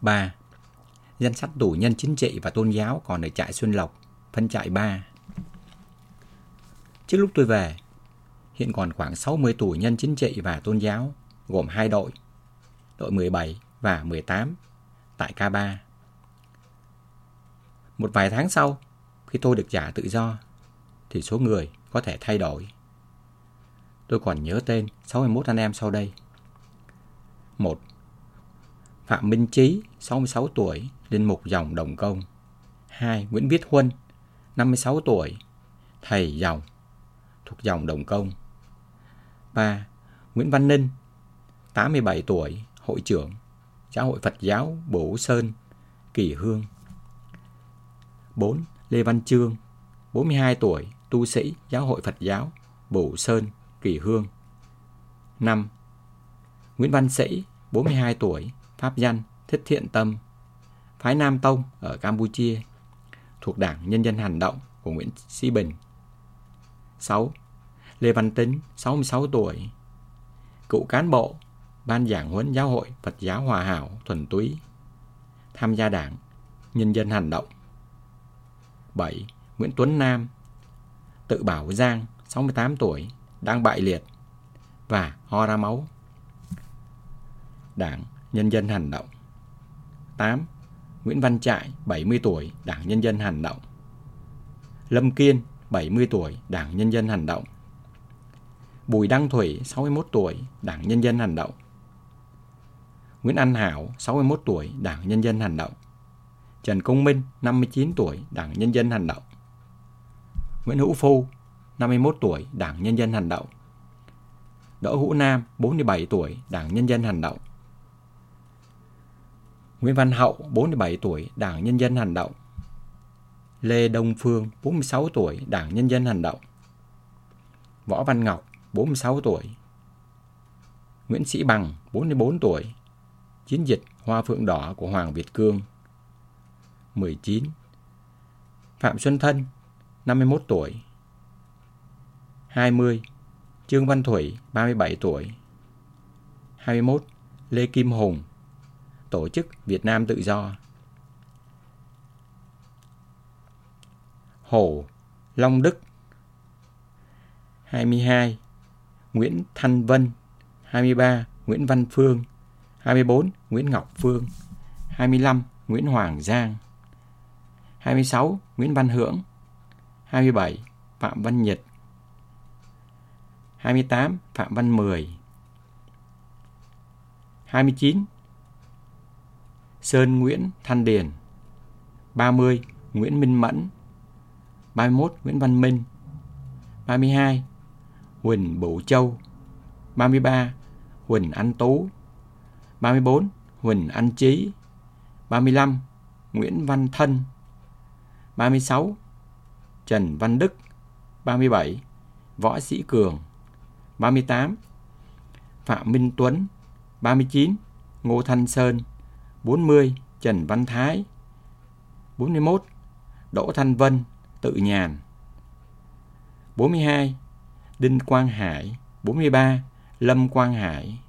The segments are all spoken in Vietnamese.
3. Danh sách tù nhân chính trị và tôn giáo còn ở trại Xuân Lộc, phân trại 3. Trước lúc tôi về, hiện còn khoảng 60 tù nhân chính trị và tôn giáo, gồm hai đội, đội 17 và 18 tại K3. Một vài tháng sau, khi tôi được trả tự do, thì số người có thể thay đổi. Tôi còn nhớ tên 61 anh em sau đây. 1. Phạm Minh Trí, 66 tuổi, linh mục dòng Đồng Công. 2. Nguyễn Viết Huân, 56 tuổi, thầy dòng, thuộc dòng Đồng Công. 3. Nguyễn Văn Ninh, 87 tuổi, hội trưởng, Giáo hội Phật giáo Bổ Sơn, Kỳ Hương. 4. Lê Văn Trương, 42 tuổi, tu sĩ Giáo hội Phật giáo Bổ Sơn, Kỳ Hương. 5. Nguyễn Văn Sĩ, 42 tuổi, pháp danh Thích Thiện Tâm, phái Nam Tông ở Campuchia, thuộc Đảng Nhân dân Hành động của Nguyễn Sĩ Bình. 6. Lê Văn Tính, 66 tuổi, cựu cán bộ, Ban giảng huấn Giáo hội Phật giáo Hòa hảo thuần túy, tham gia Đảng Nhân dân Hành động. 7. Nguyễn Tuấn Nam, tự bảo Giang, 68 tuổi, đang bại liệt và ho ra máu. Đảng Nhân dân Hành động. 8. Nguyễn Văn Trại, 70 tuổi, Đảng Nhân dân Hành động. Lâm Kiên, 70 tuổi, Đảng Nhân dân Hành động. Bùi Đăng Thủy, 61 tuổi, Đảng Nhân dân Hành động. Nguyễn An Hảo, 61 tuổi, Đảng Nhân dân Hành động. Trần Công Minh, 59 tuổi, Đảng Nhân dân Hành động. Nguyễn Hữu Phu, 51 tuổi, Đảng Nhân dân Hành động. Đỗ Hữu Nam, 47 tuổi, Đảng Nhân dân Hành động. Nguyễn Văn Hậu, 47 tuổi, Đảng Nhân dân Hành động. Lê Đông Phương, 46 tuổi, Đảng Nhân dân Hành động. Võ Văn Ngọc, 46 tuổi. Nguyễn Sĩ Bằng, 44 tuổi. Chiến dịch Hoa Phượng Đỏ của Hoàng Việt Cương. 19. Phạm Xuân Thân, 51 tuổi. 20. Trương Văn Thủy, 37 tuổi. 21. Lê Kim Hùng, Tổ chức Việt Nam Tự Do. Hồ Long Đức 22. Nguyễn Thanh Vân 23. Nguyễn Văn Phương 24. Nguyễn Ngọc Phương 25. Nguyễn Hoàng Giang 26. Nguyễn Văn Hưởng 27. Phạm Văn Nhật 28. Phạm Văn Mười 29. Sơn Nguyễn Thanh Điền 30. Nguyễn Minh Mẫn 31. Nguyễn Văn Minh 32. Huỳnh Bửu Châu 33. Huỳnh Anh Tú 34. Huỳnh Anh Chí 35. Nguyễn Văn Thân 36. Trần Văn Đức 37. Võ Sĩ Cường 38. Phạm Minh Tuấn 39. Ngô Thanh Sơn 40. Trần Văn Thái 41. Đỗ Thanh Vân, Tự Nhàn 42. Đinh Quang Hải 43. Lâm Quang Hải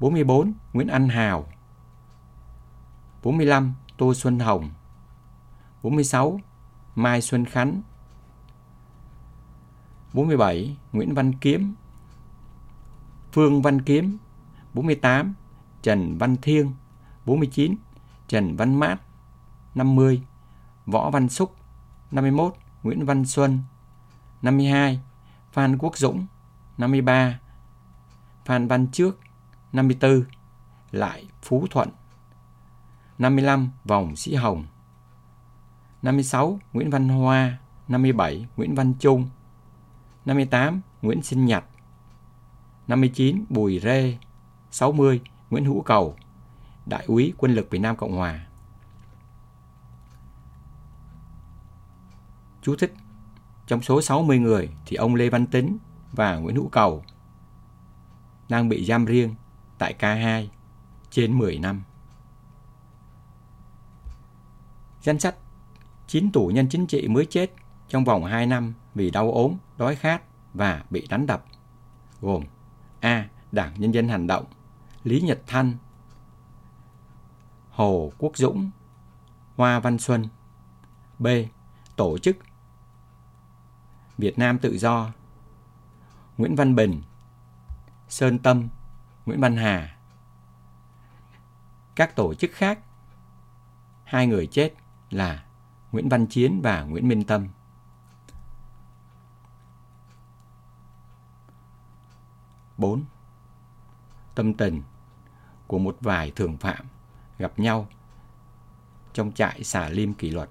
44. Nguyễn Anh Hào 45. Tô Xuân Hồng 46. Mai Xuân Khánh 47. Nguyễn Văn Kiếm Phương Văn Kiếm 48. Trần Văn Thiên 49. Trần Văn Mát 50. Võ Văn Súc 51. Nguyễn Văn Xuân 52. Phan Quốc Dũng 53. Phan Văn Trước 54. Lại Phú Thuận 55. Vòng Sĩ Hồng 56. Nguyễn Văn Hoa 57. Nguyễn Văn Trung 58. Nguyễn Sinh Nhật 59. Bùi Rê 60. Nguyễn Hữu Cầu, Đại úy Quân lực Việt Nam Cộng Hòa. Chú thích Trong số 60 người thì ông Lê Văn Tính và Nguyễn Hữu Cầu đang bị giam riêng tại K2 trên 10 năm. Danh sách 9 tù nhân chính trị mới chết trong vòng 2 năm vì đau ốm, đói khát và bị đánh đập gồm A. Đảng Nhân dân Hành động Lý Nhật Thanh, Hồ Quốc Dũng, Hoa Văn Xuân. B. Tổ chức Việt Nam Tự Do Nguyễn Văn Bình Sơn Tâm Nguyễn Văn Hà Các tổ chức khác Hai người chết là Nguyễn Văn Chiến và Nguyễn Minh Tâm. bốn Tâm tình của một vài thường phạm gặp nhau trong trại xả lim kỷ luật.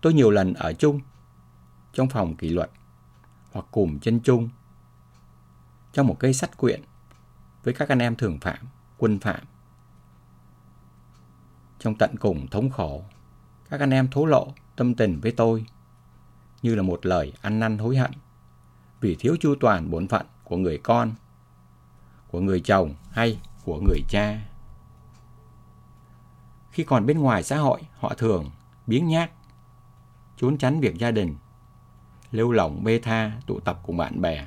Tôi nhiều lần ở chung trong phòng kỷ luật hoặc cùng chân chung trong một cây sắt quyện với các anh em thường phạm, quân phạm. Trong tận cùng thống khổ, các anh em thố lộ tâm tình với tôi như là một lời ăn năn hối hận vì thiếu chu toàn bổn phận của người con, của người chồng hay của người cha. Khi còn bên ngoài xã hội, họ thường biếng nhác, trốn tránh việc gia đình, lưu lỏng bê tha tụ tập cùng bạn bè.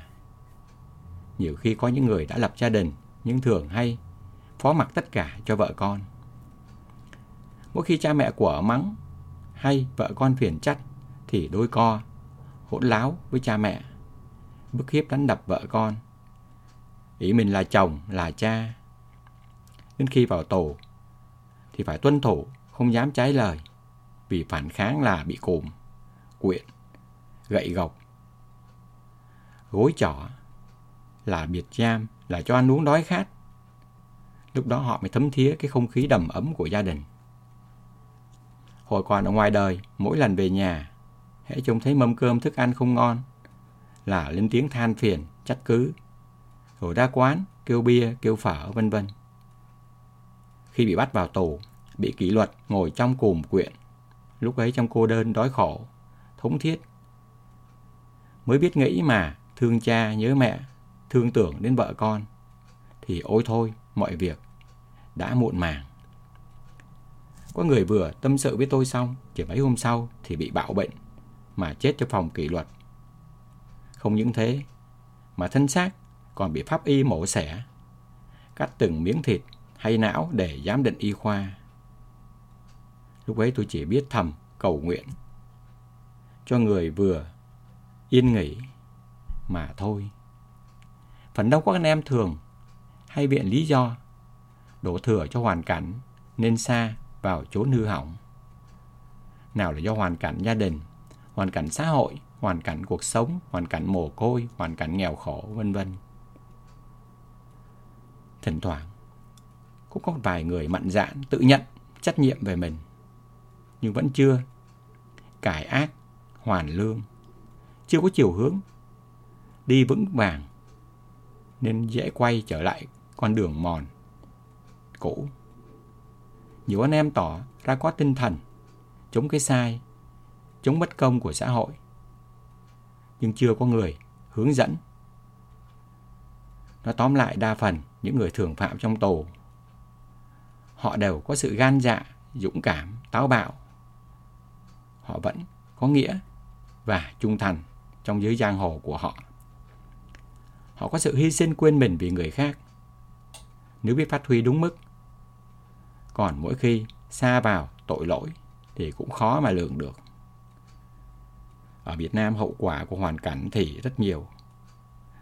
Nhiều khi có những người đã lập gia đình nhưng thường hay phó mặc tất cả cho vợ con. Mỗi khi cha mẹ của mắng hay vợ con phiền trách thì đôi co, hỗn láo với cha mẹ, bức hiếp đánh đập vợ con. Ý mình là chồng, là cha. Đến khi vào tù thì phải tuân thủ, không dám trái lời vì phản kháng là bị cùm, quyện, gậy gộc, gối chỏ là biệt giam, là cho ăn uống đói khát. Lúc đó họ mới thấm thía cái không khí đầm ấm của gia đình. Hồi còn ở ngoài đời, mỗi lần về nhà, hãy trông thấy mâm cơm thức ăn không ngon, là lên tiếng than phiền, trách cứ. Rồi ra quán, kêu bia, kêu phở, vân vân. Khi bị bắt vào tù, bị kỷ luật ngồi trong cùm quyện, lúc ấy trong cô đơn đói khổ, thống thiết. Mới biết nghĩ mà thương cha nhớ mẹ, thương tưởng đến vợ con, thì ôi thôi mọi việc đã muộn màng. Có người vừa tâm sự với tôi xong, chỉ mấy hôm sau thì bị bạo bệnh, mà chết trong phòng kỷ luật. Không những thế, mà thân xác còn bị pháp y mổ xẻ, cắt từng miếng thịt hay não để giám định y khoa. Lúc ấy tôi chỉ biết thầm cầu nguyện cho người vừa yên nghỉ mà thôi. Phần đông các anh em thường hay viện lý do đổ thừa cho hoàn cảnh nên xa vào chốn hư hỏng. Nào là do hoàn cảnh gia đình, hoàn cảnh xã hội, hoàn cảnh cuộc sống, hoàn cảnh mồ côi, hoàn cảnh nghèo khổ, vân vân. Thỉnh thoảng, cũng có vài người mạnh dạn tự nhận trách nhiệm về mình, nhưng vẫn chưa cải ác, hoàn lương, chưa có chiều hướng, đi vững vàng, nên dễ quay trở lại con đường mòn cũ nhiều anh em tỏ ra có tinh thần chống cái sai, chống bất công của xã hội. Nhưng chưa có người hướng dẫn. Nó tóm lại đa phần những người thường phạm trong tù. Họ đều có sự gan dạ, dũng cảm, táo bạo. Họ vẫn có nghĩa và trung thành trong giới giang hồ của họ. Họ có sự hy sinh quên mình vì người khác. Nếu biết phát huy đúng mức còn mỗi khi xa vào tội lỗi thì cũng khó mà lường được. Ở Việt Nam hậu quả của hoàn cảnh thì rất nhiều.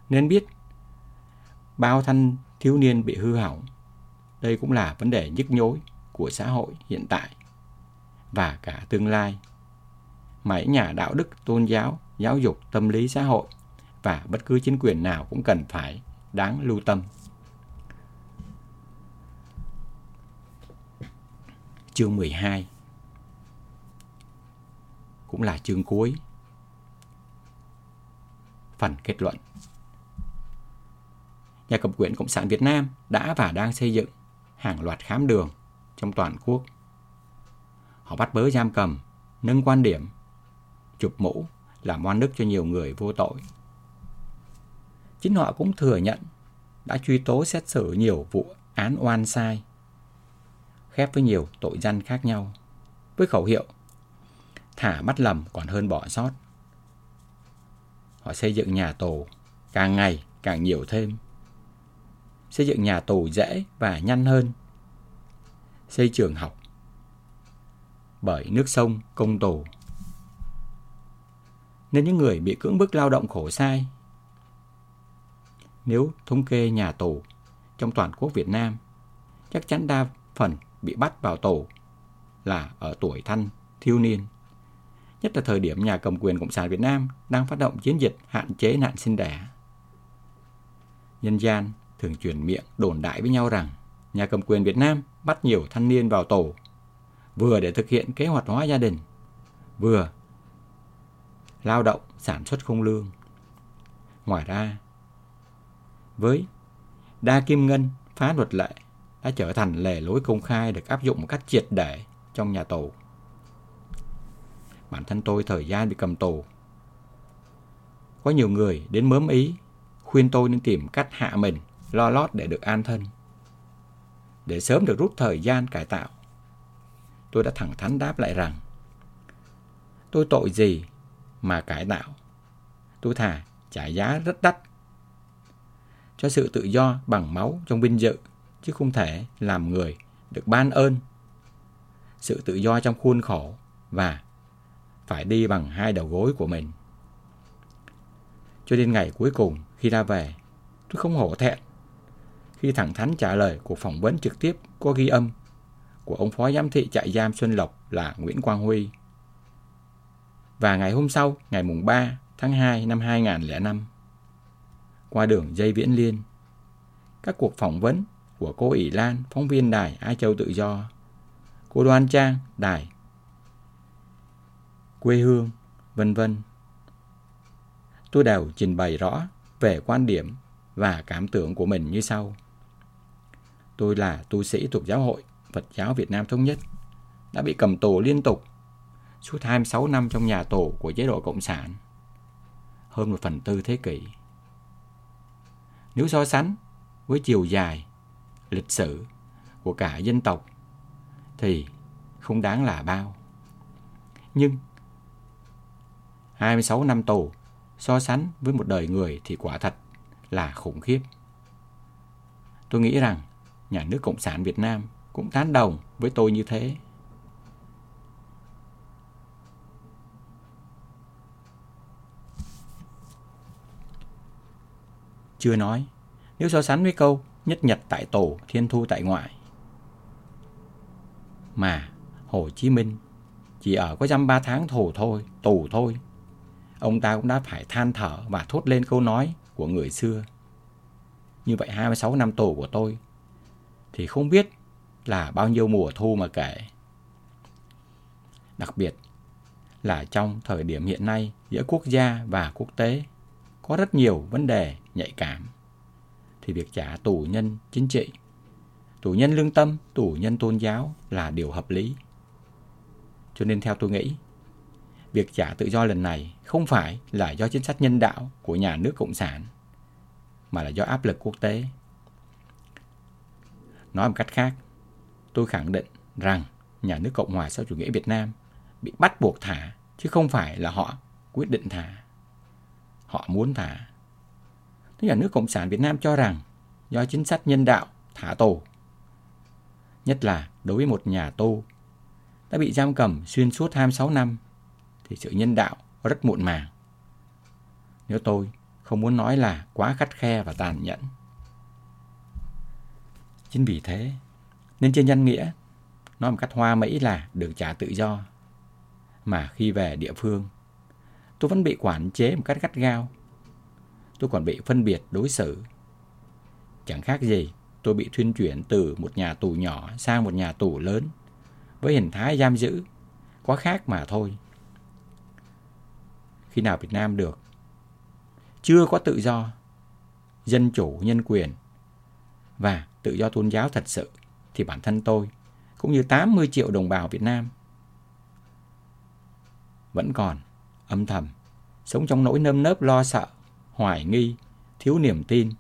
Nên biết bao thanh thiếu niên bị hư hỏng. Đây cũng là vấn đề nhức nhối của xã hội hiện tại và cả tương lai. Mấy nhà đạo đức, tôn giáo, giáo dục, tâm lý xã hội và bất cứ chính quyền nào cũng cần phải đáng lưu tâm. chương 12 cũng là chương cuối. Phần kết luận Nhà cầm quyền Cộng sản Việt Nam đã và đang xây dựng hàng loạt khám đường trong toàn quốc. Họ bắt bớ giam cầm, nâng quan điểm, chụp mũ, làm oan đức cho nhiều người vô tội. Chính họ cũng thừa nhận đã truy tố xét xử nhiều vụ án oan sai khép với nhiều tội danh khác nhau, với khẩu hiệu thả mắt lầm còn hơn bỏ sót. Họ xây dựng nhà tù càng ngày càng nhiều thêm. Xây dựng nhà tù dễ và nhanh hơn. Xây trường học bởi nước sông công tù. Nên những người bị cưỡng bức lao động khổ sai. Nếu thống kê nhà tù trong toàn quốc Việt Nam, chắc chắn đa phần bị bắt vào tù là ở tuổi thanh, thiếu niên. Nhất là thời điểm nhà cầm quyền Cộng sản Việt Nam đang phát động chiến dịch hạn chế nạn sinh đẻ. Nhân gian thường truyền miệng đồn đại với nhau rằng nhà cầm quyền Việt Nam bắt nhiều thanh niên vào tù vừa để thực hiện kế hoạch hóa gia đình, vừa lao động sản xuất không lương. Ngoài ra, với đa kim ngân phá luật lệ đã trở thành lề lối công khai được áp dụng một cách triệt để trong nhà tù. Bản thân tôi thời gian bị cầm tù. Có nhiều người đến mớm ý, khuyên tôi nên tìm cách hạ mình, lo lót để được an thân. Để sớm được rút thời gian cải tạo. Tôi đã thẳng thắn đáp lại rằng Tôi tội gì mà cải tạo? Tôi thà trả giá rất đắt cho sự tự do bằng máu trong vinh dự, chứ không thể làm người được ban ơn. Sự tự do trong khuôn khổ và phải đi bằng hai đầu gối của mình. Cho đến ngày cuối cùng khi ra về, tôi không hổ thẹn khi thẳng thắn trả lời cuộc phỏng vấn trực tiếp có ghi âm của ông phó giám thị trại giam Xuân Lộc là Nguyễn Quang Huy. Và ngày hôm sau, ngày mùng 3 tháng 2 năm 2005, qua đường dây viễn liên, các cuộc phỏng vấn của cô ỷ Lan, phóng viên đài Ai Châu Tự Do, cô Đoan Trang, đài quê hương, vân vân. Tôi đều trình bày rõ về quan điểm và cảm tưởng của mình như sau. Tôi là tu sĩ thuộc giáo hội Phật giáo Việt Nam Thống Nhất, đã bị cầm tù liên tục suốt 26 năm trong nhà tù của chế độ Cộng sản, hơn một phần tư thế kỷ. Nếu so sánh với chiều dài, lịch sử của cả dân tộc, thì không đáng là bao. Nhưng 26 năm tù so sánh với một đời người thì quả thật là khủng khiếp. Tôi nghĩ rằng nhà nước Cộng sản Việt Nam cũng tán đồng với tôi như thế. Chưa nói, nếu so sánh với câu nhất nhật tại tổ, thiên thu tại ngoại. Mà Hồ Chí Minh chỉ ở có dăm ba tháng tù thôi, tù thôi. Ông ta cũng đã phải than thở và thốt lên câu nói của người xưa. Như vậy 26 năm tù của tôi thì không biết là bao nhiêu mùa thu mà kể. Đặc biệt là trong thời điểm hiện nay giữa quốc gia và quốc tế có rất nhiều vấn đề nhạy cảm thì việc trả tù nhân chính trị, tù nhân lương tâm, tù nhân tôn giáo là điều hợp lý. Cho nên theo tôi nghĩ, việc trả tự do lần này không phải là do chính sách nhân đạo của nhà nước Cộng sản, mà là do áp lực quốc tế. Nói một cách khác, tôi khẳng định rằng nhà nước Cộng hòa xã chủ nghĩa Việt Nam bị bắt buộc thả, chứ không phải là họ quyết định thả. Họ muốn thả. Thế nhà nước Cộng sản Việt Nam cho rằng do chính sách nhân đạo thả tù, nhất là đối với một nhà tù đã bị giam cầm xuyên suốt 26 năm, thì sự nhân đạo rất muộn màng. Nếu tôi không muốn nói là quá khắt khe và tàn nhẫn. Chính vì thế, nên trên danh nghĩa, nói một cách hoa mỹ là được trả tự do. Mà khi về địa phương, tôi vẫn bị quản chế một cách gắt gao. Tôi còn bị phân biệt đối xử. Chẳng khác gì tôi bị thuyên chuyển từ một nhà tù nhỏ sang một nhà tù lớn với hình thái giam giữ, quá khác mà thôi. Khi nào Việt Nam được? Chưa có tự do, dân chủ, nhân quyền và tự do tôn giáo thật sự thì bản thân tôi cũng như 80 triệu đồng bào Việt Nam vẫn còn âm thầm sống trong nỗi nơm nớp lo sợ, hoài nghi, thiếu niềm tin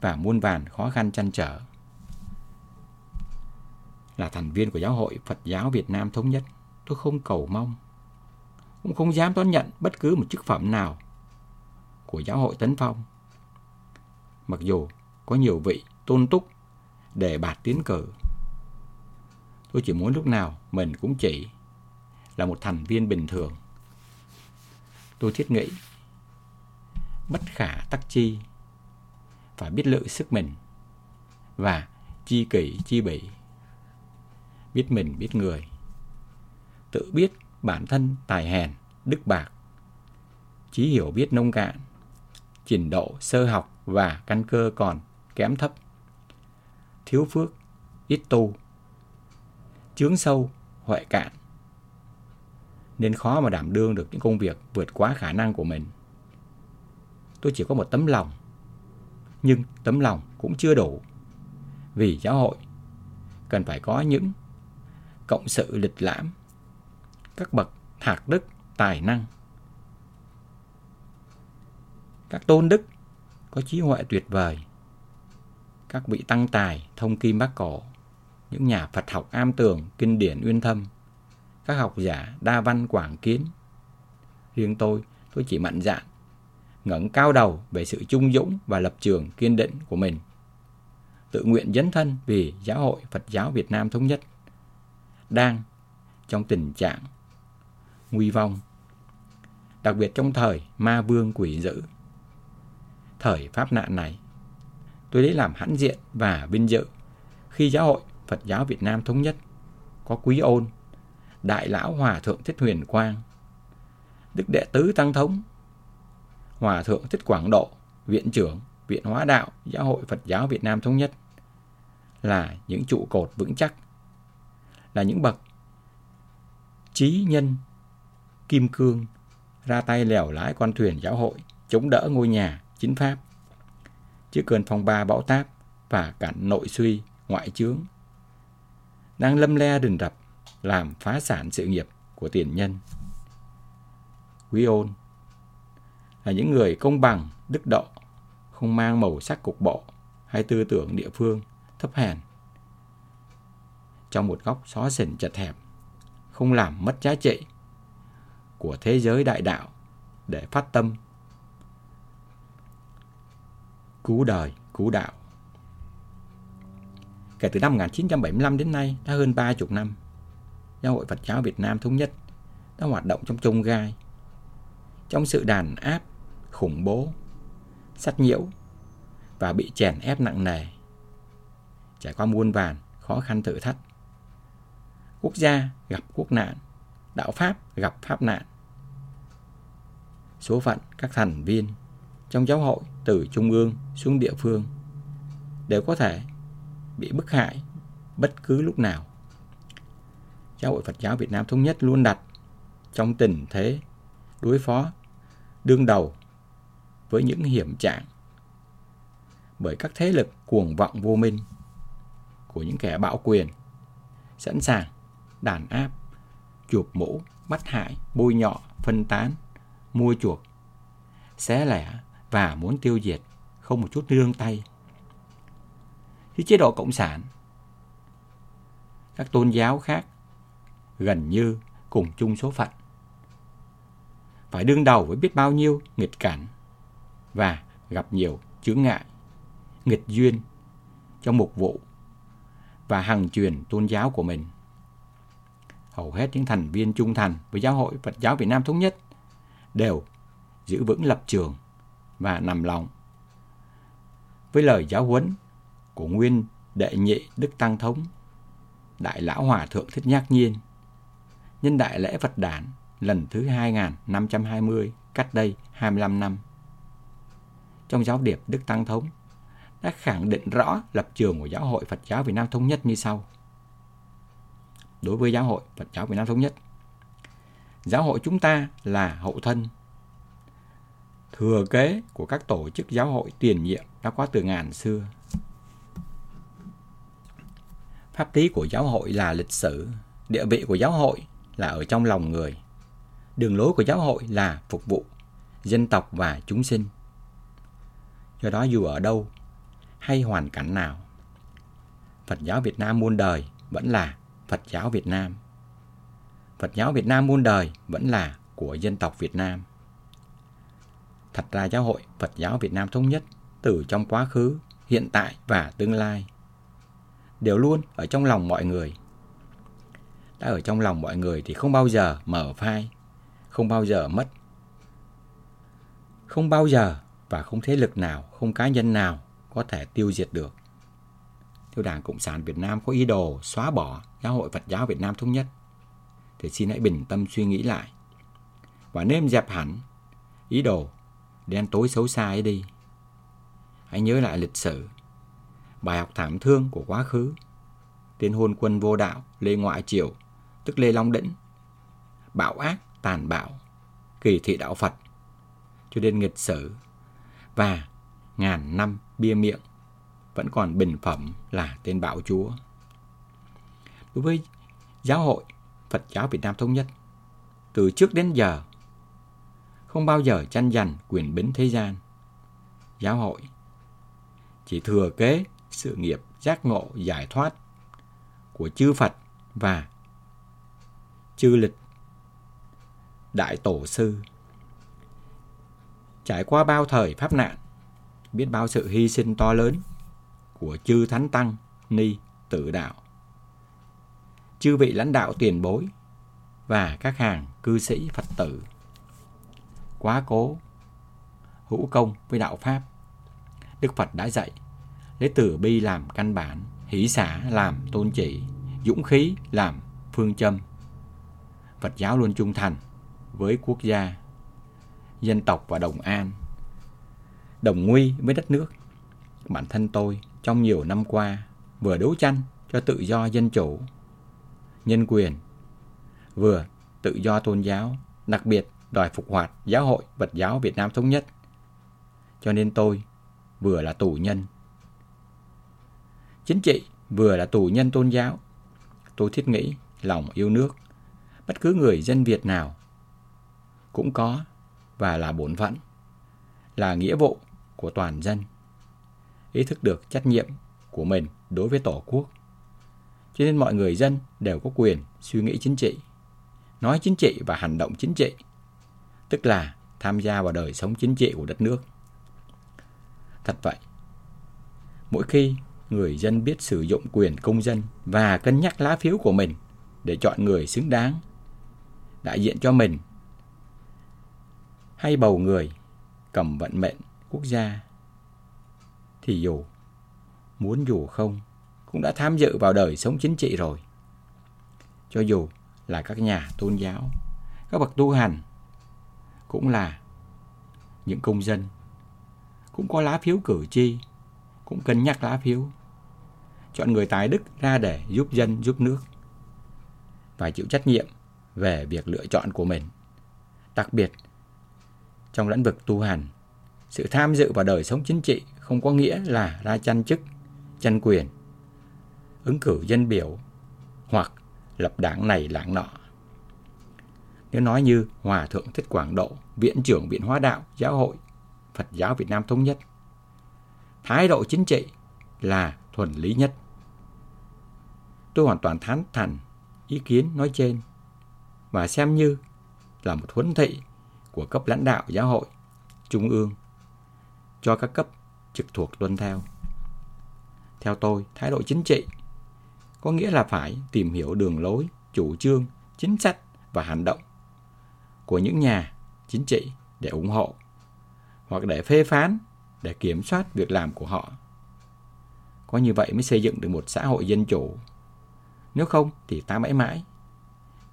và muôn vàn khó khăn chăn trở. Là thành viên của Giáo hội Phật giáo Việt Nam Thống Nhất, tôi không cầu mong, cũng không dám đón nhận bất cứ một chức phẩm nào của Giáo hội Tấn Phong. mặc dù có nhiều vị tôn túc để bạt tiến cử. Tôi chỉ muốn lúc nào mình cũng chỉ là một thành viên bình thường. Tôi thiết nghĩ bất khả tắc chi, phải biết lự sức mình và chi kỷ, chi bỉ, biết mình, biết người, tự biết bản thân tài hèn, đức bạc. Trí hiểu biết nông cạn, trình độ, sơ học và căn cơ còn kém thấp. Thiếu phước, ít tu, chướng sâu, huệ cạn. Nên khó mà đảm đương được những công việc vượt quá khả năng của mình. Tôi chỉ có một tấm lòng, nhưng tấm lòng cũng chưa đủ. Vì giáo hội, cần phải có những cộng sự lịch lãm các bậc thạc đức, tài năng. Các tôn đức có trí huệ tuyệt vời. Các vị tăng tài thông kim bác cổ, những nhà phật học am tường, kinh điển, uyên thâm. Các học giả đa văn quảng kiến. Riêng tôi tôi chỉ mạnh dạn, ngẩng cao đầu về sự trung dũng và lập trường kiên định của mình. Tự nguyện dấn thân vì giáo hội Phật giáo Việt Nam thống nhất. Đang trong tình trạng nguy vong, đặc biệt trong thời ma vương quỷ dữ. Thời pháp nạn này, tôi lấy làm hãnh diện và vinh dự khi giáo hội Phật giáo Việt Nam thống nhất có quý ôn, đại lão hòa thượng thích huyền quang, đức đệ tứ tăng thống, hòa thượng thích quảng độ, viện trưởng viện hóa đạo giáo hội Phật giáo Việt Nam thống nhất là những trụ cột vững chắc, là những bậc trí nhân kim cương ra tay lèo lái con thuyền giáo hội, chống đỡ ngôi nhà chính pháp. Trước cơn phong ba bão táp và cả nội suy, ngoại chướng đang lâm le rình rập làm phá sản sự nghiệp của tiền nhân. Quý ôn là những người công bằng, đức độ, không mang màu sắc cục bộ hay tư tưởng địa phương thấp hèn. Trong một góc xó xỉnh chật hẹp, không làm mất giá trị của thế giới đại đạo để phát tâm cứu đời, cứu đạo. Kể từ năm 1975 đến nay đã hơn 30 năm, Giáo hội Phật giáo Việt Nam Thống Nhất đã hoạt động trong trông gai, trong sự đàn áp, khủng bố, sát nhiễu và bị chèn ép nặng nề, trải qua muôn vàn khó khăn thử thách. Quốc gia gặp quốc nạn, đạo Pháp, gặp Pháp nạn. Số phận các thành viên trong giáo hội từ trung ương xuống địa phương đều có thể bị bức hại bất cứ lúc nào. Giáo hội Phật giáo Việt Nam Thống Nhất luôn đặt trong tình thế đối phó, đương đầu với những hiểm trạng bởi các thế lực cuồng vọng vô minh của những kẻ bạo quyền, sẵn sàng đàn áp chuột mũ bắt hại bôi nhọ phân tán mua chuộc xé lẻ và muốn tiêu diệt không một chút nương tay. Khi chế độ Cộng sản, các tôn giáo khác gần như cùng chung số phận. Phải đương đầu với biết bao nhiêu nghịch cảnh và gặp nhiều chướng ngại, nghịch duyên trong mục vụ và hằng truyền tôn giáo của mình. Hầu hết những thành viên trung thành với Giáo hội Phật giáo Việt Nam Thống Nhất đều giữ vững lập trường và nằm lòng. Với lời giáo huấn của nguyên đệ nhị Đức Tăng Thống, Đại Lão Hòa Thượng Thích Nhạc Nhiên, nhân đại lễ Phật đản lần thứ 2520 cách đây 25 năm. Trong giáo điệp Đức Tăng Thống đã khẳng định rõ lập trường của Giáo hội Phật giáo Việt Nam Thống Nhất như sau. Đối với Giáo hội Phật giáo Việt Nam Thống Nhất, giáo hội chúng ta là hậu thân thừa kế của các tổ chức giáo hội tiền nhiệm đã có từ ngàn xưa. Pháp lý của giáo hội là lịch sử, địa vị của giáo hội là ở trong lòng người. Đường lối của giáo hội là phục vụ dân tộc và chúng sinh. Do đó dù ở đâu hay hoàn cảnh nào, Phật giáo Việt Nam muôn đời vẫn là Phật giáo Việt Nam. Phật giáo Việt Nam muôn đời vẫn là của dân tộc Việt Nam. Thật ra giáo hội Phật giáo Việt Nam Thống Nhất từ trong quá khứ, hiện tại và tương lai đều luôn ở trong lòng mọi người. Đã ở trong lòng mọi người thì không bao giờ mở phai, không bao giờ mất. Không bao giờ và không thế lực nào, không cá nhân nào có thể tiêu diệt được. Theo Đảng Cộng sản Việt Nam có ý đồ xóa bỏ Giáo hội Phật giáo Việt Nam Thống Nhất, thì xin hãy bình tâm suy nghĩ lại và nêm dẹp hẳn ý đồ đen tối xấu xa ấy đi. Hãy nhớ lại lịch sử, bài học thảm thương của quá khứ, tên hôn quân vô đạo Lê Ngoại Triều, tức Lê Long Đĩnh, bạo ác, tàn bạo, kỳ thị đạo Phật, cho đến nghịch sử và ngàn năm bia miệng vẫn còn bình phẩm là tên bạo chúa. Đối với giáo hội Phật giáo Việt Nam Thống Nhất, từ trước đến giờ không bao giờ tranh giành quyền bính thế gian. Giáo hội chỉ thừa kế sự nghiệp giác ngộ giải thoát của chư Phật và chư lịch đại tổ sư. Trải qua bao thời pháp nạn, biết bao sự hy sinh to lớn của chư thánh tăng ni tự đạo. Chư vị lãnh đạo tiền bối và các hàng cư sĩ Phật tử quá cố, hữu công với đạo Pháp. Đức Phật đã dạy, lấy từ bi làm căn bản, hỷ xả làm tôn chỉ, dũng khí làm phương châm. Phật giáo luôn trung thành với quốc gia, dân tộc và đồng an, đồng nguy với đất nước. Bản thân tôi trong nhiều năm qua vừa đấu tranh cho tự do dân chủ, nhân quyền, vừa tự do tôn giáo, đặc biệt đòi phục hoạt giáo hội Phật giáo Việt Nam Thống Nhất. Cho nên tôi vừa là tù nhân. Chính trị vừa là tù nhân tôn giáo. Tôi thiết nghĩ lòng yêu nước. Bất cứ người dân Việt nào cũng có và là bổn phận, là nghĩa vụ của toàn dân. Ý thức được trách nhiệm của mình đối với Tổ quốc. Cho nên mọi người dân đều có quyền suy nghĩ chính trị, nói chính trị và hành động chính trị tức là tham gia vào đời sống chính trị của đất nước. Thật vậy, mỗi khi người dân biết sử dụng quyền công dân và cân nhắc lá phiếu của mình để chọn người xứng đáng đại diện cho mình hay bầu người cầm vận mệnh quốc gia thì dù muốn dù không cũng đã tham dự vào đời sống chính trị rồi. Cho dù là các nhà tôn giáo, các bậc tu hành cũng là những công dân cũng có lá phiếu cử tri, cũng cân nhắc lá phiếu. Chọn người tài đức ra để giúp dân, giúp nước. Và chịu trách nhiệm về việc lựa chọn của mình. Đặc biệt, trong lĩnh vực tu hành, sự tham dự vào đời sống chính trị không có nghĩa là ra chăn chức, chăn quyền, ứng cử dân biểu hoặc lập đảng này lảng nọ. Nếu nói như Hòa Thượng Thích Quảng Độ, Viện trưởng Viện Hóa Đạo, Giáo hội, Phật giáo Việt Nam Thống Nhất, thái độ chính trị là thuần lý nhất. Tôi hoàn toàn thán thành ý kiến nói trên và xem như là một huấn thị của cấp lãnh đạo giáo hội, trung ương cho các cấp trực thuộc tuân theo. Theo tôi, thái độ chính trị có nghĩa là phải tìm hiểu đường lối, chủ trương, chính sách và hành động của những nhà chính trị để ủng hộ hoặc để phê phán, để kiểm soát việc làm của họ. Có như vậy mới xây dựng được một xã hội dân chủ. Nếu không thì ta mãi mãi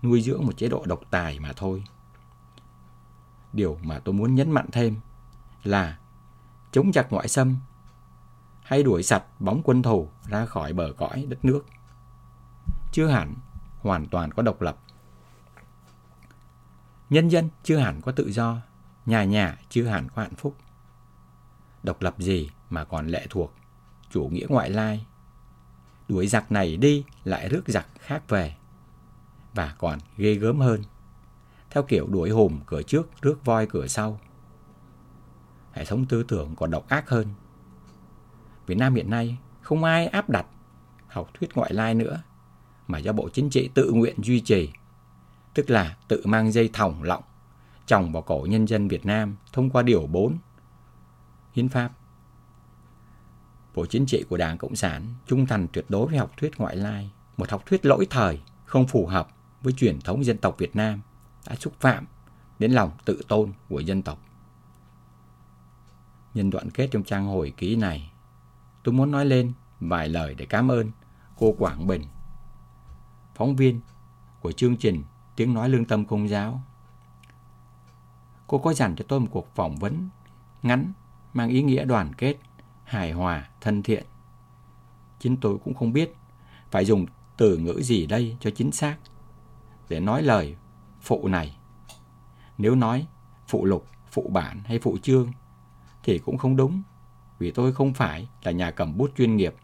nuôi dưỡng một chế độ độc tài mà thôi. Điều mà tôi muốn nhấn mạnh thêm là chống giặc ngoại xâm hay đuổi sạch bóng quân thù ra khỏi bờ cõi đất nước. Chưa hẳn hoàn toàn có độc lập Nhân dân chưa hẳn có tự do, nhà nhà chưa hẳn có hạnh phúc. Độc lập gì mà còn lệ thuộc, chủ nghĩa ngoại lai. Đuổi giặc này đi lại rước giặc khác về. Và còn ghê gớm hơn, theo kiểu đuổi hùm cửa trước rước voi cửa sau. Hệ thống tư tưởng còn độc ác hơn. Việt Nam hiện nay không ai áp đặt học thuyết ngoại lai nữa, mà do Bộ Chính trị tự nguyện duy trì tức là tự mang dây thòng lọng tròng vào cổ nhân dân Việt Nam thông qua điều 4 Hiến pháp. Bộ chính trị của Đảng Cộng sản trung thành tuyệt đối với học thuyết ngoại lai, một học thuyết lỗi thời, không phù hợp với truyền thống dân tộc Việt Nam, đã xúc phạm đến lòng tự tôn của dân tộc. Nhân đoạn kết trong trang hồi ký này, tôi muốn nói lên vài lời để cảm ơn cô Quảng Bình, phóng viên của chương trình Tiếng Nói Lương Tâm Công Giáo. Cô có dành cho tôi một cuộc phỏng vấn ngắn mang ý nghĩa đoàn kết, hài hòa, thân thiện. Chính tôi cũng không biết phải dùng từ ngữ gì đây cho chính xác để nói lời phụ này. Nếu nói phụ lục, phụ bản hay phụ chương thì cũng không đúng vì tôi không phải là nhà cầm bút chuyên nghiệp.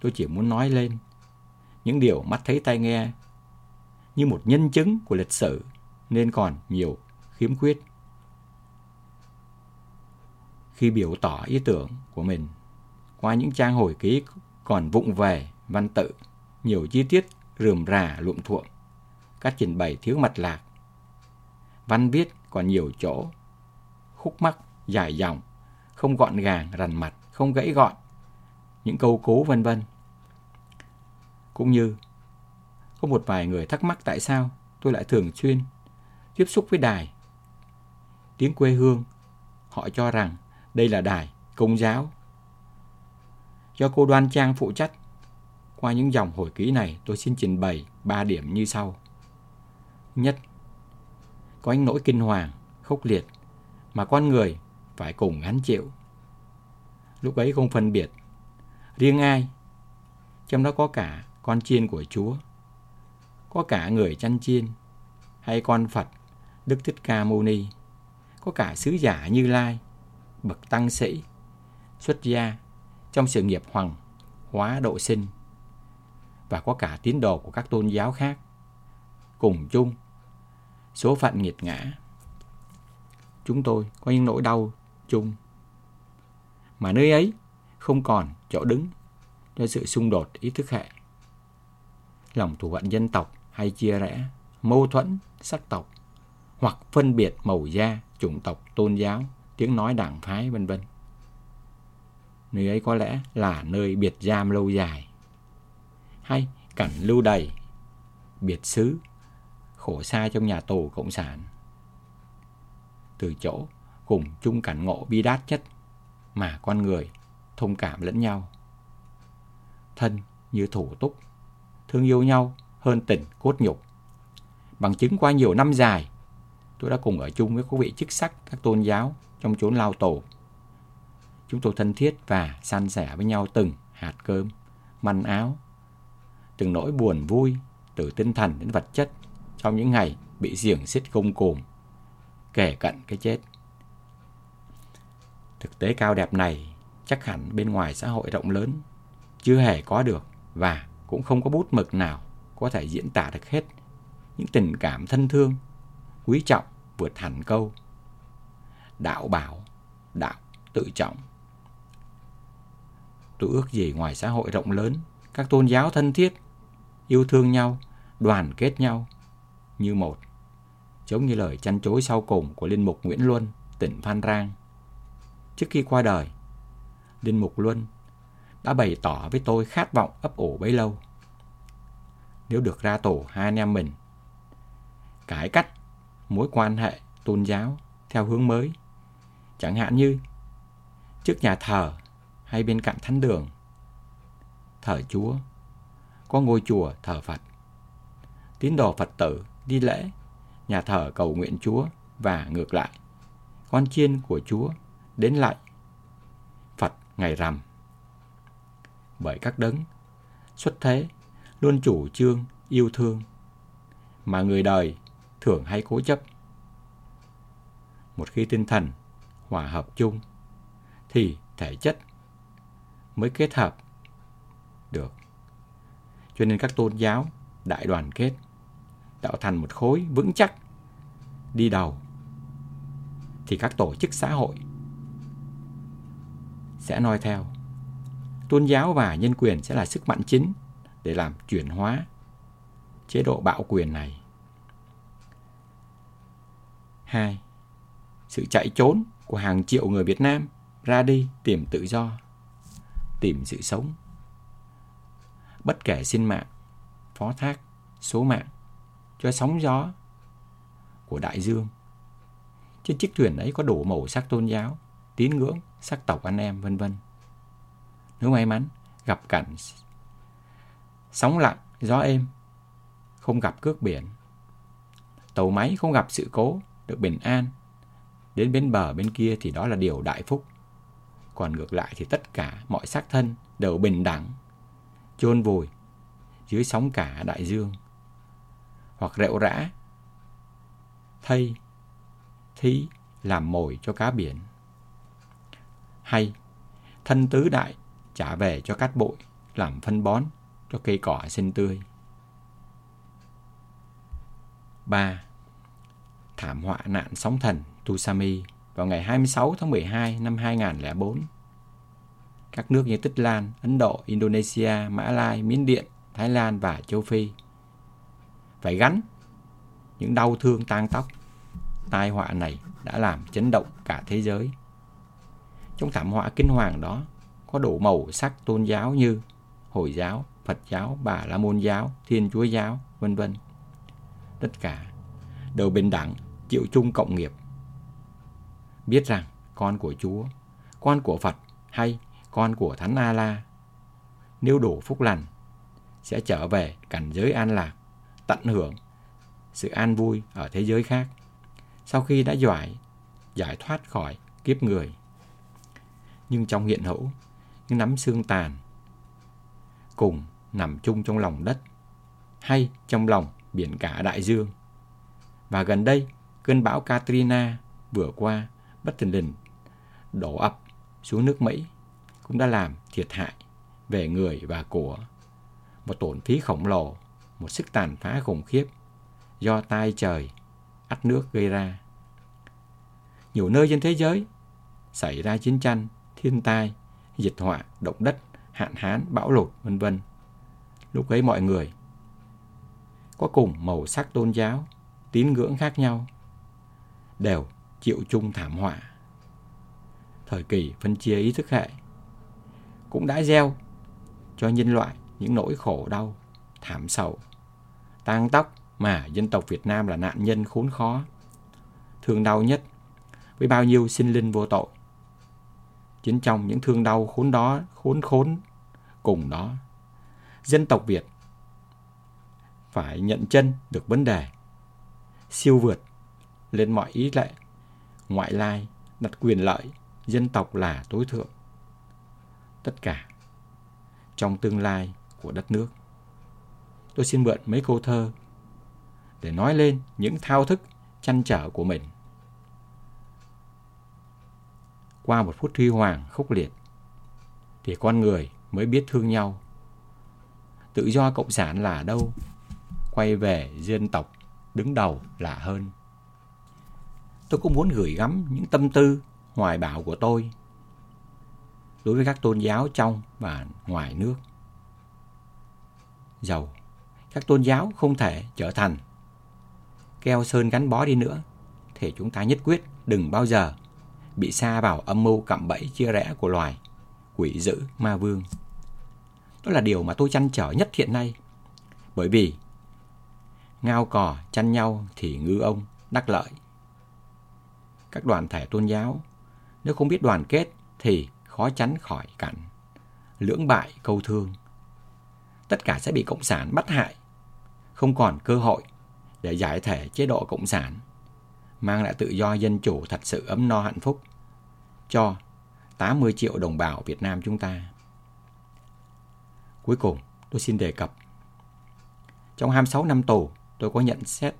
Tôi chỉ muốn nói lên những điều mắt thấy tai nghe như một nhân chứng của lịch sử nên còn nhiều khiếm khuyết. Khi biểu tỏ ý tưởng của mình qua những trang hồi ký còn vụng về văn tự, nhiều chi tiết rườm rà luộm thuộm, các trình bày thiếu mạch lạc. Văn viết còn nhiều chỗ, khúc mắc, dài dòng, không gọn gàng, rằn mặt, không gãy gọn, những câu cố vân vân. Cũng như có một vài người thắc mắc tại sao tôi lại thường xuyên tiếp xúc với đài. Tiếng quê hương, họ cho rằng đây là đài công giáo. Do cô Đoan Trang phụ trách, qua những dòng hồi ký này tôi xin trình bày ba điểm như sau. Nhất, có những nỗi kinh hoàng, khốc liệt mà con người phải cùng gánh chịu. Lúc ấy không phân biệt riêng ai, trong đó có cả con chiên của Chúa, có cả người chăn chiên, hay con Phật, Đức Thích Ca Mâu Ni, có cả sứ giả Như Lai, bậc tăng sĩ, xuất gia trong sự nghiệp hoàng hóa độ sinh và có cả tín đồ của các tôn giáo khác cùng chung số phận nghiệt ngã. Chúng tôi có những nỗi đau chung. Mà nơi ấy không còn chỗ đứng cho sự xung đột ý thức hệ. Lòng thù hận dân tộc hay chia rẽ, mâu thuẫn, sắc tộc hoặc phân biệt màu da, chủng tộc, tôn giáo, tiếng nói đảng phái vân vân. Nơi ấy có lẽ là nơi biệt giam lâu dài hay cảnh lưu đày, biệt xứ, khổ xa trong nhà tù cộng sản. Từ chỗ cùng chung cảnh ngộ bi đát nhất mà con người thông cảm lẫn nhau. Thân như thủ túc, thương yêu nhau hơn tình cốt nhục. Bằng chứng qua nhiều năm dài, tôi đã cùng ở chung với các vị chức sắc các tôn giáo trong chốn lao tù. Chúng tôi thân thiết và san sẻ với nhau từng hạt cơm, manh áo, từng nỗi buồn vui từ tinh thần đến vật chất trong những ngày bị giềng xích gông cùm, kể cận cái chết. Thực tế cao đẹp này chắc hẳn bên ngoài xã hội rộng lớn chưa hề có được và cũng không có bút mực nào có thể diễn tả được hết những tình cảm thân thương, quý trọng vượt hẳn câu. Đạo bảo, đạo tự trọng. Tôi ước gì ngoài xã hội rộng lớn, các tôn giáo thân thiết, yêu thương nhau, đoàn kết nhau như một. Giống như lời chăn chối sau cùng của Linh Mục Nguyễn Luân, tỉnh Phan Rang. Trước khi qua đời, Linh Mục Luân đã bày tỏ với tôi khát vọng ấp ủ bấy lâu. Nếu được ra tổ hai anh em mình, cải cách mối quan hệ tôn giáo theo hướng mới, chẳng hạn như trước nhà thờ hay bên cạnh thánh đường, thờ Chúa, có ngôi chùa thờ Phật. Tín đồ Phật tử đi lễ, nhà thờ cầu nguyện Chúa và ngược lại. Con chiên của Chúa đến lại Phật ngày rằm. Bởi các đấng xuất thế, luôn chủ trương, yêu thương, mà người đời thường hay cố chấp. Một khi tinh thần, hòa hợp chung, thì thể chất mới kết hợp được. Cho nên các tôn giáo, đại đoàn kết, tạo thành một khối vững chắc đi đầu, thì các tổ chức xã hội sẽ noi theo. Tôn giáo và nhân quyền sẽ là sức mạnh chính để làm chuyển hóa chế độ bạo quyền này. 2. Sự chạy trốn của hàng triệu người Việt Nam ra đi tìm tự do. tìm sự sống. Bất kể sinh mạng, phó thác, số mạng, cho sóng gió của đại dương. Trên chiếc thuyền ấy có đủ màu sắc tôn giáo, tín ngưỡng, sắc tộc anh em, vân vân. Nếu may mắn gặp cảnh sóng lặng, gió êm, không gặp cước biển, tàu máy không gặp sự cố, được bình an, đến bên bờ bên kia thì đó là điều đại phúc. Còn ngược lại thì tất cả mọi xác thân đều bình đẳng, chôn vùi dưới sóng cả đại dương. Hoặc rệu rã, thây, thí làm mồi cho cá biển. Hay thân tứ đại trả về cho cát bụi làm phân bón cho cây cỏ xanh tươi. 3. Thảm họa nạn sóng thần Tusami vào ngày 26 tháng 12 năm 2004. Các nước như Tích Lan, Ấn Độ, Indonesia, Mã Lai, Miến Điện, Thái Lan và châu Phi phải gắn những đau thương tang tóc. Tai họa này đã làm chấn động cả thế giới. Trong thảm họa kinh hoàng đó có đủ màu sắc tôn giáo như Hồi giáo, Phật giáo, Bà La Môn giáo, Thiên Chúa giáo, vân vân. Tất cả đều bình đẳng, chịu chung cộng nghiệp. Biết rằng con của Chúa, con của Phật hay con của Thánh A-la, nếu đủ phúc lành, sẽ trở về cảnh giới an lạc, tận hưởng sự an vui ở thế giới khác. Sau khi đã giải, giải thoát khỏi kiếp người. Nhưng trong hiện hữu, như nắm xương tàn cùng nằm chung trong lòng đất hay trong lòng biển cả đại dương. Và gần đây, cơn bão Katrina vừa qua bất thình lình đổ ập xuống nước Mỹ cũng đã làm thiệt hại về người và của. Một tổn phí khổng lồ, một sức tàn phá khủng khiếp do tai trời, ắt nước gây ra. Nhiều nơi trên thế giới xảy ra chiến tranh, thiên tai, dịch họa, động đất, hạn hán, bão lụt, vân vân. Lúc ấy mọi người có cùng màu sắc tôn giáo, tín ngưỡng khác nhau, đều chịu chung thảm họa. Thời kỳ phân chia ý thức hệ cũng đã gieo cho nhân loại những nỗi khổ đau, thảm sầu, tang tóc mà dân tộc Việt Nam là nạn nhân khốn khó, thương đau nhất với bao nhiêu sinh linh vô tội. Chính trong những thương đau khốn đó, khốn khốn cùng đó, dân tộc Việt phải nhận chân được vấn đề, siêu vượt lên mọi ý lệ, ngoại lai, đặt quyền lợi, dân tộc là tối thượng. Tất cả trong tương lai của đất nước. Tôi xin mượn mấy câu thơ để nói lên những thao thức chăn trở của mình. Qua một phút huy hoàng khốc liệt, thì con người mới biết thương nhau. Tự do cộng sản là đâu? Quay về dân tộc đứng đầu là hơn. Tôi cũng muốn gửi gắm những tâm tư hoài bão của tôi đối với các tôn giáo trong và ngoài nước. Dầu, các tôn giáo không thể trở thành keo sơn gắn bó đi nữa, thì chúng ta nhất quyết đừng bao giờ bị xa vào âm mưu cạm bẫy chia rẽ của loài quỷ dữ ma vương. Đó là điều mà tôi chăn trở nhất hiện nay. Bởi vì ngao cò chăn nhau thì ngư ông đắc lợi. Các đoàn thể tôn giáo nếu không biết đoàn kết thì khó tránh khỏi cảnh lưỡng bại câu thương. Tất cả sẽ bị cộng sản bắt hại, không còn cơ hội để giải thể chế độ cộng sản, mang lại tự do dân chủ thật sự ấm no hạnh phúc cho 80 triệu đồng bào Việt Nam chúng ta. Cuối cùng, tôi xin đề cập. Trong 26 năm tù, tôi có nhận xét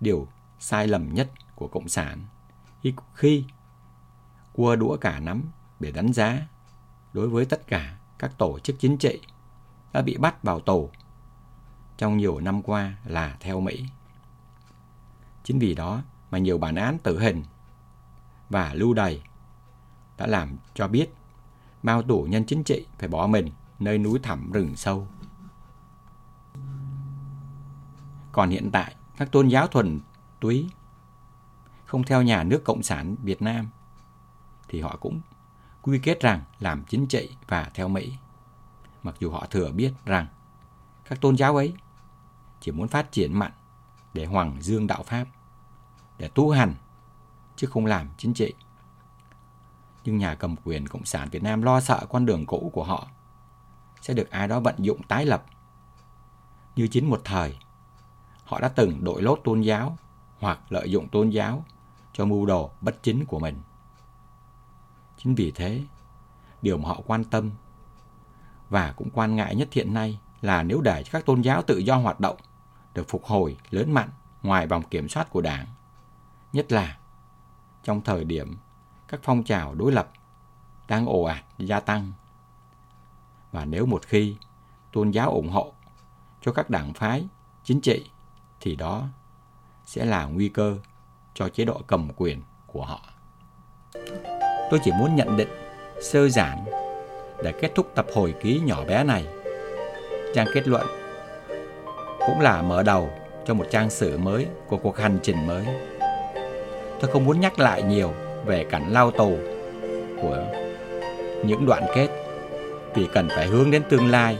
điều sai lầm nhất của Cộng sản khi cua đũa cả nắm để đánh giá đối với tất cả các tổ chức chính trị đã bị bắt vào tù trong nhiều năm qua là theo Mỹ. Chính vì đó mà nhiều bản án tử hình và lưu đày đã làm cho biết bao tổ nhân chính trị phải bỏ mình nơi núi thẳm rừng sâu. Còn hiện tại, các tôn giáo thuần túy không theo nhà nước Cộng sản Việt Nam thì họ cũng quy kết rằng làm chính trị và theo Mỹ. Mặc dù họ thừa biết rằng các tôn giáo ấy chỉ muốn phát triển mạnh để hoàng dương đạo Pháp, để tu hành, chứ không làm chính trị. Nhưng nhà cầm quyền Cộng sản Việt Nam lo sợ con đường cũ của họ sẽ được ai đó vận dụng tái lập. Như chính một thời, họ đã từng đội lốt tôn giáo hoặc lợi dụng tôn giáo cho mưu đồ bất chính của mình. Chính vì thế, điều mà họ quan tâm và cũng quan ngại nhất hiện nay là nếu để các tôn giáo tự do hoạt động được phục hồi lớn mạnh ngoài vòng kiểm soát của Đảng, nhất là trong thời điểm các phong trào đối lập đang ồ ạt, gia tăng. Và nếu một khi tôn giáo ủng hộ cho các đảng phái, chính trị, thì đó sẽ là nguy cơ cho chế độ cầm quyền của họ. Tôi chỉ muốn nhận định sơ giản để kết thúc tập hồi ký nhỏ bé này. Trang kết luận cũng là mở đầu cho một trang sử mới của cuộc hành trình mới. Tôi không muốn nhắc lại nhiều về cảnh lao tù của những đoạn kết vì cần phải hướng đến tương lai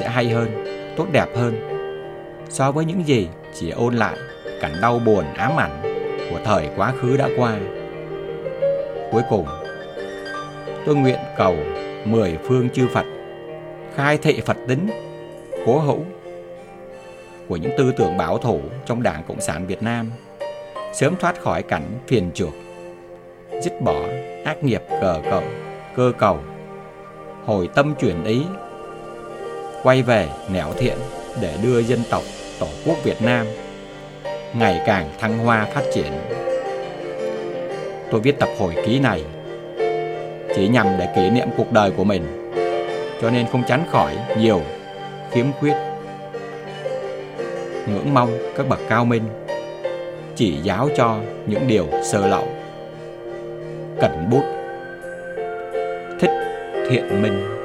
sẽ hay hơn, tốt đẹp hơn so với những gì chỉ ôn lại cảnh đau buồn ám ảnh của thời quá khứ đã qua. Cuối cùng, tôi nguyện cầu mười phương chư Phật khai thị Phật tính cố hữu của những tư tưởng bảo thủ trong Đảng Cộng sản Việt Nam sớm thoát khỏi cảnh phiền chuộc, dứt bỏ ác nghiệp cờ cậu, cơ cầu, hồi tâm chuyển ý, quay về nẻo thiện để đưa dân tộc Tổ quốc Việt Nam ngày càng thăng hoa phát triển. Tôi viết tập hồi ký này chỉ nhằm để kỷ niệm cuộc đời của mình, cho nên không tránh khỏi nhiều khiếm khuyết. Ngưỡng mong các bậc cao minh chỉ giáo cho những điều sơ lậu. Cẩn bút Thích Thiện Minh